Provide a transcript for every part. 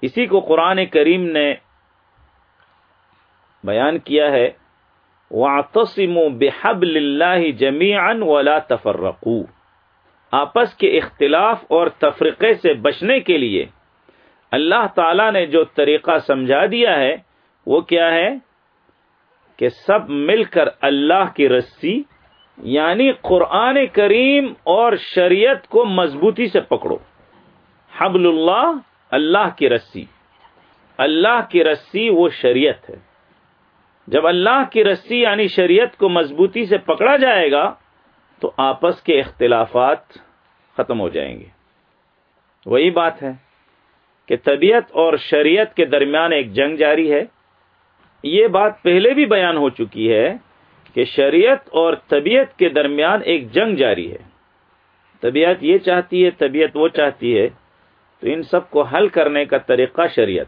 اسی کو قرآن کریم نے بیان کیا ہے، وَاعْتَصِمُوا بِحَبْلِ اللَّهِ جَمِيعًا وَلَا تَفَرَّقُوا۔ آپس کے اختلاف اور تفرقے سے بچنے کے لیے اللہ تعالی نے جو طریقہ سمجھا دیا ہے، وہ کیا ہے؟ کہ سب مل کر اللہ کی رسی یعنی قرآن کریم اور شریعت کو مضبوطی سے پکڑو۔ حبل اللہ اللہ کی رسی، اللہ کی رسی وہ شریعت ہے۔ جب اللہ کی رسی یعنی شریعت کو مضبوطی سے پکڑا جائے گا، تو آپس کے اختلافات ختم ہو جائیں گے۔ وہی بات ہے کہ طبیعت اور شریعت کے درمیان ایک جنگ جاری ہے۔ یہ بات پہلے بھی بیان ہو چکی ہے کہ شریعت اور طبیعت کے درمیان ایک جنگ جاری ہے۔ طبیعت یہ چاہتی ہے، طبیعت وہ چاہتی ہے تو ان سب کو حل کرنے کا طریقہ شریعت۔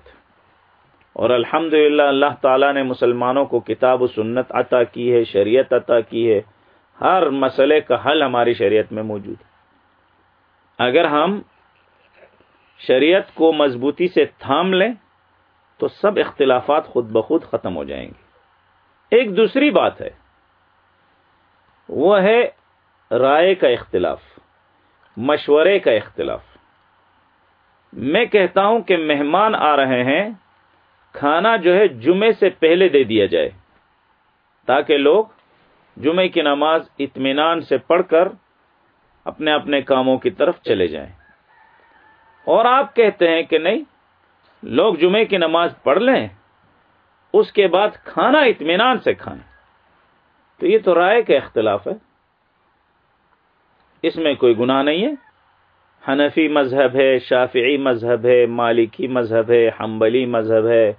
اور الحمد اللہ تعالیٰ نے مسلمانوں کو کتاب و سنت عطا کی ہے، شریعت عطا کی ہے۔ ہر مسئلے کا حل ہماری شریعت میں موجود ہے۔ اگر ہم شریعت کو مضبوطی سے تھام لیں، تو سب اختلافات خود بخود ختم ہو جائیں گے۔ ایک دوسری بات ہے، وہ ہے رائے کا اختلاف، مشورے کا اختلاف۔ میں کہتا ہوں کہ مہمان آ رہے ہیں، کھانا جو ہے جمعے سے پہلے دے دیا جائے۔ تاکہ لوگ جمعے کی نماز اطمینان سے پڑھ کر اپنے اپنے کاموں کی طرف چلے جائیں۔ اور آپ کہتے ہیں کہ نہیں، لوگ جمعے کی نماز پڑھ لیں، اس کے بعد کھانا اطمینان سے کھائیں۔ تو یہ تو رائے کا اختلاف ہے۔ اس میں کوئی گناہ نہیں ہے۔ حنفی مذہب ہے، شافعی مذہب ہے، مالکی مذہب ہے، حنبلی مذہب ہے۔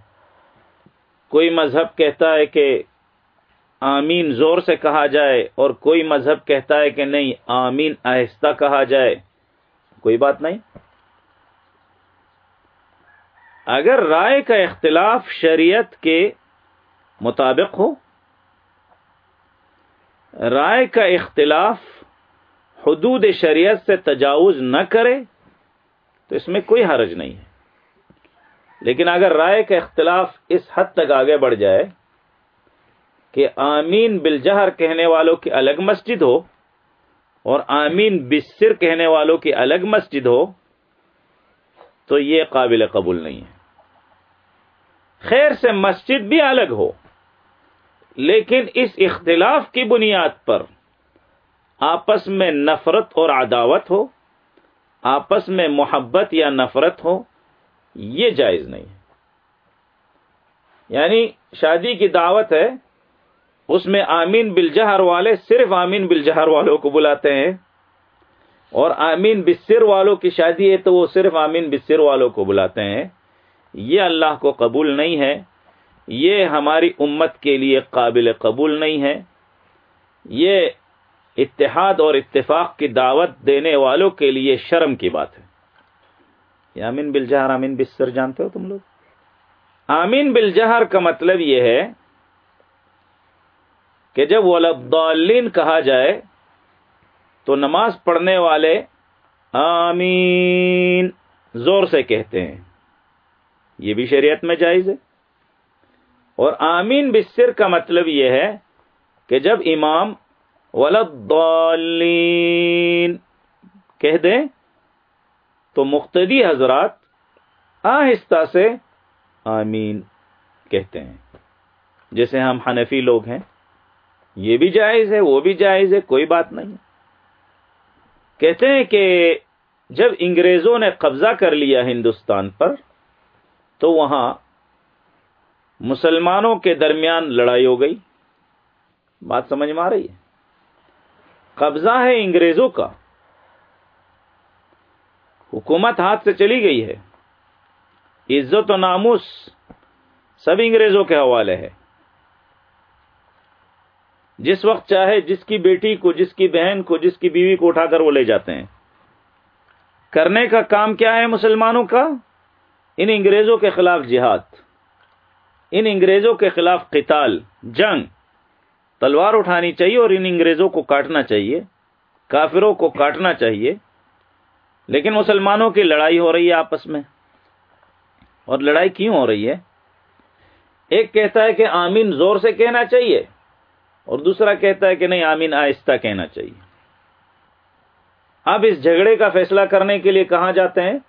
کوئی مذہب کہتا ہے کہ آمین زور سے کہا جائے اور کوئی مذہب کہتا ہے کہ نہیں، آمین آہستہ کہا جائے، کوئی بات نہیں۔ اگر رائے کا اختلاف شریعت کے مطابق ہو، رائے کا اختلاف حدود شریعت سے تجاوز نہ کرے تو اس میں کوئی حرج نہیں ہے۔ لیکن اگر رائے کا اختلاف اس حد تک آگے بڑھ جائے کہ آمین بالجہر کہنے والوں کی الگ مسجد ہو اور آمین بسر کہنے والوں کی الگ مسجد ہو تو یہ قابل قبول نہیں ہے۔ خیر سے مسجد بھی الگ ہو، لیکن اس اختلاف کی بنیاد پر آپس میں نفرت اور عداوت ہو، آپس میں محبت یا نفرت ہو، یہ جائز نہیں ہے۔ یعنی شادی کی دعوت ہے، اس میں آمین بالجہر والے صرف آمین بالجہر والوں کو بلاتے ہیں، اور آمین بسر والوں کی شادی ہے تو وہ صرف آمین بسر والوں کو بلاتے ہیں۔ یہ اللہ کو قبول نہیں ہے، یہ ہماری امت کے لیے قابل قبول نہیں ہے۔ یہ اتحاد اور اتفاق کی دعوت دینے والوں کے لیے شرم کی بات ہے۔ یہ آمین بلجہر آمین بسر جانتے ہو تم لوگ؟ آمین بلجہر کا مطلب یہ ہے کہ جب ولدالین کہا جائے تو نماز پڑھنے والے آمین زور سے کہتے ہیں۔ یہ بھی شریعت میں جائز ہے۔ اور آمین بسر کا مطلب یہ ہے کہ جب امام ولدالین کہہ دیں تو مختدی حضرات آہستہ سے آمین کہتے ہیں۔ جیسے ہم حنفی لوگ ہیں، یہ بھی جائز ہے، وہ بھی جائز ہے، کوئی بات نہیں۔ کہتے ہیں کہ جب انگریزوں نے قبضہ کر لیا ہندوستان پر، تو وہاں مسلمانوں کے درمیان لڑائی ہو گئی۔ بات سمجھ میں آ رہی ہے؟ قبضہ ہے انگریزوں کا۔ حکومت ہاتھ سے چلی گئی ہے۔ عزت و ناموس سب انگریزوں کے حوالے ہے۔ جس وقت چاہے جس کی بیٹی کو، جس کی بہن کو، جس کی بیوی کو اٹھا کر وہ لے جاتے ہیں۔ کرنے کا کام کیا ہے مسلمانوں کا؟ ان انگریزوں کے خلاف جہاد، ان انگریزوں کے خلاف قتال، جنگ۔ تلوار اٹھانی چاہیے اور ان انگریزوں کو کاٹنا چاہیے، کافروں کو کاٹنا چاہیے، لیکن مسلمانوں کی لڑائی ہو رہی ہے آپس میں۔ اور لڑائی کیوں ہو رہی ہے؟ ایک کہتا ہے کہ آمین زور سے کہنا چاہیے، اور دوسرا کہتا ہے کہ نہیں، آمین آہستہ کہنا چاہیے۔ اب اس جھگڑے کا فیصلہ کرنے کے لیے کہاں جاتے ہیں؟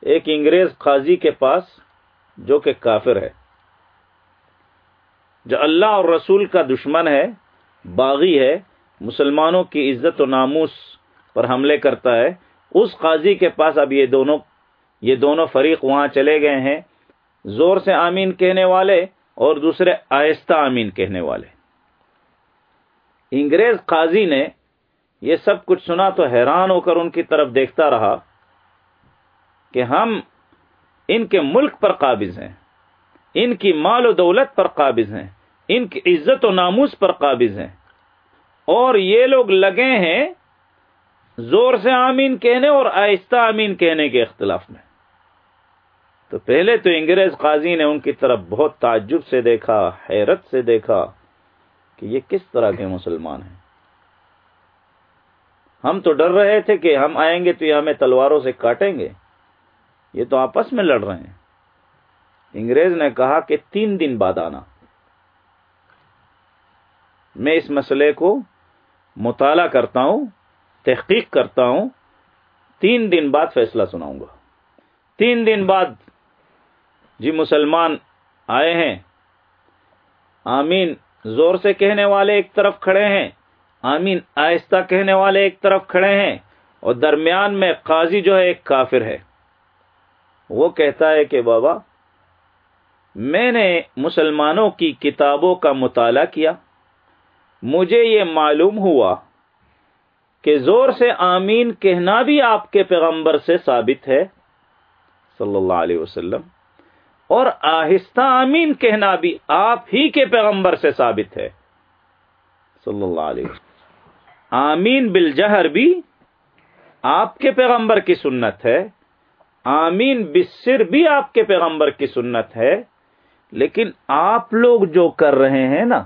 ایک انگریز قاضی کے پاس جو کہ کافر ہے۔ جو اللہ اور رسول کا دشمن ہے، باغی ہے، مسلمانوں کی عزت و ناموس پر حملے کرتا ہے، اس قاضی کے پاس اب یہ دونوں یہ دونوں فریق وہاں چلے گئے ہیں۔ زور سے آمین کہنے والے اور دوسرے آہستہ آمین کہنے والے۔ انگریز قاضی نے یہ سب کچھ سنا تو حیران ہو کر ان کی طرف دیکھتا رہا کہ ہم ان کے ملک پر قابض ہیں، ان کی مال و دولت پر قابض ہیں۔ ان کی عزت و ناموس پر قابض ہیں۔ اور یہ لوگ لگے ہیں زور سے آمین کہنے اور آہستہ آمین کہنے کے اختلاف میں۔ تو پہلے تو انگریز قاضی نے ان کی طرف بہت تعجب سے دیکھا، حیرت سے دیکھا کہ یہ کس طرح کے مسلمان ہیں۔ ہم تو ڈر رہے تھے کہ ہم آئیں گے تو یہ ہمیں تلواروں سے کاٹیں گے۔ یہ تو آپس میں لڑ رہے ہیں۔ انگریز نے کہا کہ تین دن بعد آنا۔ میں اس مسئلے کو مطالعہ کرتا ہوں، تحقیق کرتا ہوں، تین دن بعد فیصلہ سناؤں گا۔ تین دن بعد جی مسلمان آئے ہیں، آمین زور سے کہنے والے ایک طرف کھڑے ہیں، آمین آہستہ کہنے والے ایک طرف کھڑے ہیں، اور درمیان میں قاضی جو ہے ایک کافر ہے۔ وہ کہتا ہے کہ بابا، میں نے مسلمانوں کی کتابوں کا مطالعہ کیا۔ مجھے یہ معلوم ہوا کہ زور سے آمین کہنا بھی آپ کے پیغمبر سے ثابت ہے، صلی اللہ علیہ وسلم، اور آہستہ آمین کہنا بھی آپ ہی کے پیغمبر سے ثابت ہے، صلی اللہ علیہ وسلم۔ آمین بالجہر بھی آپ کے پیغمبر کی سنت ہے، آمین بسر بھی آپ کے پیغمبر کی سنت ہے، لیکن آپ لوگ جو کر رہے ہیں نا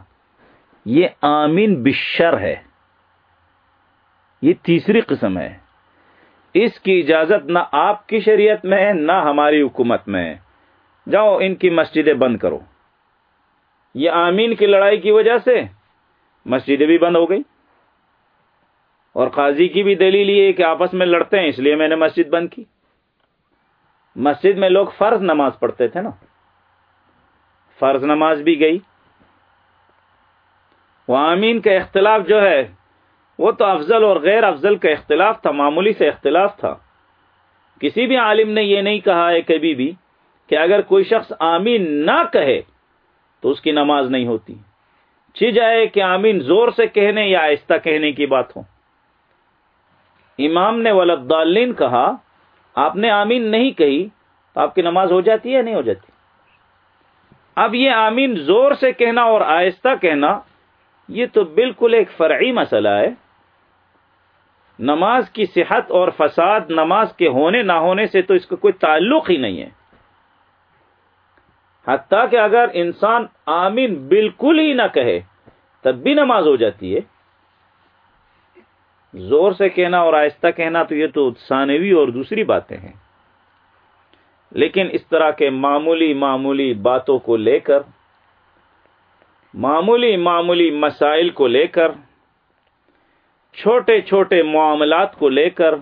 یہ آمین بشر ہے۔ یہ تیسری قسم ہے۔ اس کی اجازت نہ آپ کی شریعت میں ہے نہ ہماری حکومت میں۔ ہے جاؤ ان کی مسجدیں بند کرو۔ یہ آمین کی لڑائی کی وجہ سے مسجدیں بھی بند ہو گئی۔ اور قاضی کی بھی دلیل یہ کہ آپس میں لڑتے ہیں، اس لیے میں نے مسجد بند کی۔ مسجد میں لوگ فرض نماز پڑھتے تھے نا۔ فرض نماز بھی گئی۔ وہ آمین کا اختلاف جو ہے، وہ تو افضل اور غیر افضل کا اختلاف تھا، معمولی سے اختلاف تھا۔ کسی بھی عالم نے یہ نہیں کہا ہے کبھی بھی کہ اگر کوئی شخص آمین نہ کہے تو اس کی نماز نہیں ہوتی۔ چھ جائے کہ آمین زور سے کہنے یا آہستہ کہنے کی بات ہو۔ امام نے ولدالین کہا، آپ نے آمین نہیں کہی تو آپ کی نماز ہو جاتی ہے یا نہیں ہو جاتی؟ اب یہ آمین زور سے کہنا اور آہستہ کہنا یہ تو بالکل ایک فرعی مسئلہ ہے۔ نماز کی صحت اور فساد نماز کے ہونے نہ ہونے سے تو اس کا کوئی تعلق ہی نہیں ہے۔ حتیٰ کہ اگر انسان آمین بالکل ہی نہ کہے، تب بھی نماز ہو جاتی ہے۔ زور سے کہنا اور آہستہ کہنا تو یہ تو ثانوی اور دوسری باتیں ہیں۔ لیکن اس طرح کے معمولی معمولی باتوں کو لے کر معمولی معمولی مسائل کو لے کر، چھوٹے چھوٹے معاملات کو لے کر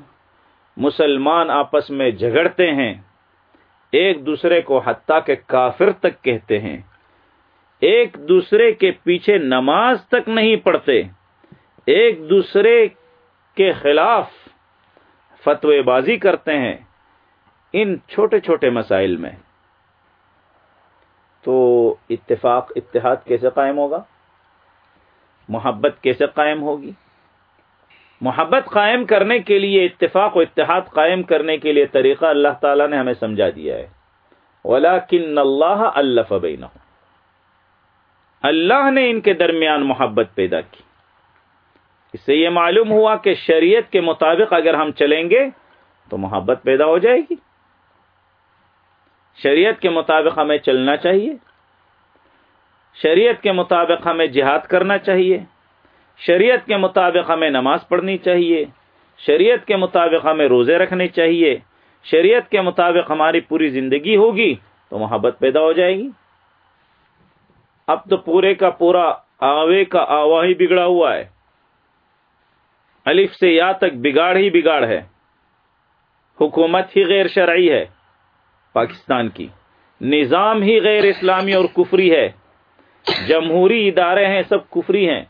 مسلمان آپس میں جھگڑتے ہیں۔ ایک دوسرے کو حتیٰ کے کافر تک کہتے ہیں۔ ایک دوسرے کے پیچھے نماز تک نہیں پڑھتے۔ ایک دوسرے کے خلاف فتوی بازی کرتے ہیں۔ ان چھوٹے چھوٹے مسائل میں۔ تو اتفاق اتحاد کیسے قائم ہوگا؟ محبت کیسے قائم ہوگی؟ محبت قائم کرنے کے لیے، اتفاق و اتحاد قائم کرنے کے لیے طریقہ اللہ تعالیٰ نے ہمیں سمجھا دیا ہے۔ ولاکن اللہ اللہ فبین اللہ نے ان کے درمیان محبت پیدا کی۔ اس سے یہ معلوم ہوا کہ شریعت کے مطابق اگر ہم چلیں گے، تو محبت پیدا ہو جائے گی۔ شریعت کے مطابق ہمیں چلنا چاہیے۔ شریعت کے مطابق ہمیں جہاد کرنا چاہیے۔ شریعت کے مطابق ہمیں نماز پڑھنی چاہیے۔ شریعت کے مطابق ہمیں روزے رکھنے چاہیے۔ شریعت کے مطابق ہماری پوری زندگی ہوگی تو محبت پیدا ہو جائے گی۔ اب تو پورے کا پورا آوے کا آوا ہی بگڑا ہوا ہے۔ الف سے یا تک بگاڑ ہی بگاڑ ہے۔ حکومت ہی غیر شرعی ہے۔ پاکستان کی۔ نظام ہی غیر اسلامی اور کفری ہے۔ جمہوری ادارے ہیں، سب کفری ہیں۔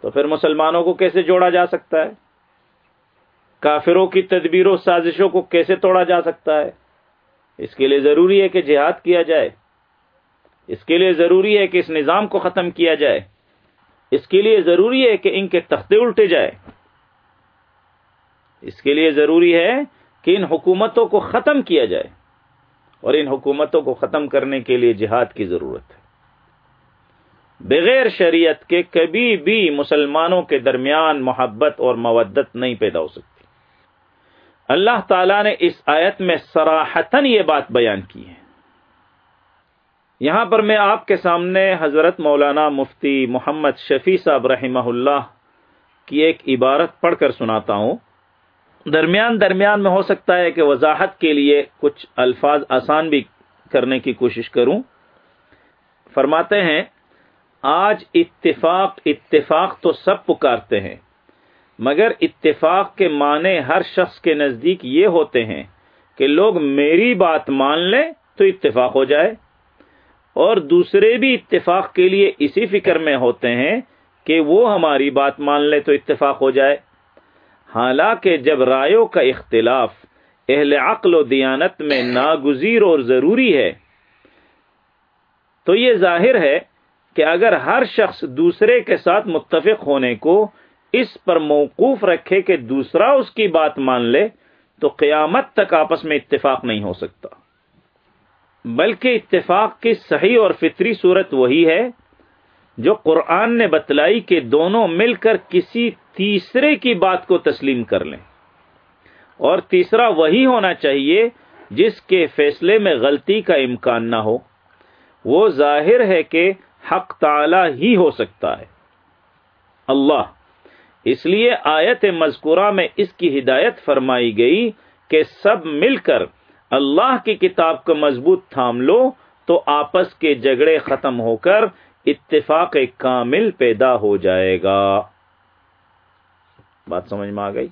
تو پھر مسلمانوں کو کیسے جوڑا جا سکتا ہے؟ کافروں کی تدبیروں سازشوں کو کیسے توڑا جا سکتا ہے؟ اس کے لیے ضروری ہے کہ جہاد کیا جائے۔ اس کے لیے ضروری ہے کہ اس نظام کو ختم کیا جائے۔ اس کے لیے ضروری ہے کہ ان کے تختے الٹے جائے۔ اس کے لیے ضروری ہے کہ ان حکومتوں کو ختم کیا جائے۔ اور ان حکومتوں کو ختم کرنے کے لیے جہاد کی ضرورت ہے۔ بغیر شریعت کے کبھی بھی مسلمانوں کے درمیان محبت اور مودت نہیں پیدا ہو سکتی۔ اللہ تعالی نے اس آیت میں سراہتن یہ بات بیان کی ہے۔ یہاں پر میں آپ کے سامنے حضرت مولانا مفتی محمد شفیع صاحب رحمہ اللہ کی ایک عبارت پڑھ کر سناتا ہوں۔ درمیان درمیان میں ہو سکتا ہے کہ وضاحت کے لیے کچھ الفاظ آسان بھی کرنے کی کوشش کروں۔ فرماتے ہیں، آج اتفاق اتفاق تو سب پکارتے ہیں، مگر اتفاق کے معنی ہر شخص کے نزدیک یہ ہوتے ہیں کہ لوگ میری بات مان لیں تو اتفاق ہو جائے۔ اور دوسرے بھی اتفاق کے لیے اسی فکر میں ہوتے ہیں کہ وہ ہماری بات مان لے تو اتفاق ہو جائے۔ حالانکہ جب رایوں کا اختلاف اہل عقل و دیانت میں ناگزیر اور ضروری ہے، تو یہ ظاہر ہے کہ اگر ہر شخص دوسرے کے ساتھ متفق ہونے کو اس پر موقوف رکھے کہ دوسرا اس کی بات مان لے، تو قیامت تک آپس میں اتفاق نہیں ہو سکتا۔ بلکہ اتفاق کی صحیح اور فطری صورت وہی ہے جو قرآن نے بتلائی کہ دونوں مل کر کسی تیسرے کی بات کو تسلیم کر لیں۔ اور تیسرا وہی ہونا چاہیے جس کے فیصلے میں غلطی کا امکان نہ ہو۔ وہ ظاہر ہے کہ حق تعالی ہی ہو سکتا ہے۔ اللہ۔ اس لیے آیت مذکورہ میں اس کی ہدایت فرمائی گئی کہ سب مل کر اللہ کی کتاب کو مضبوط تھام لو تو آپس کے جھگڑے ختم ہو کر اتفاق کامل پیدا ہو جائے گا۔ بات سمجھ میں آ گئی۔